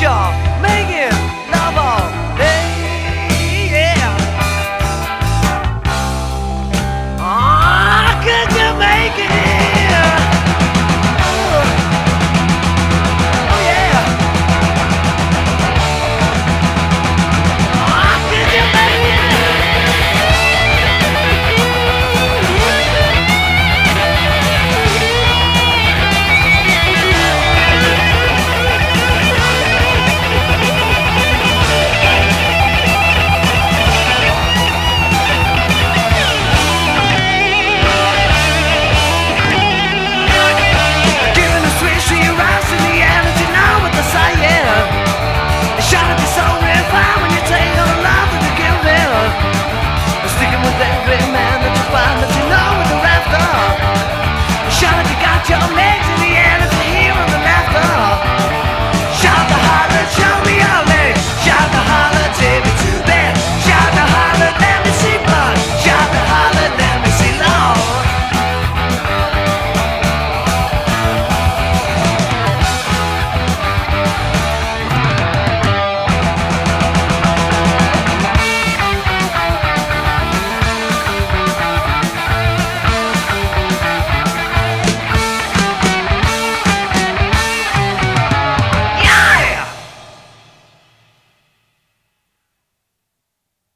Cause you're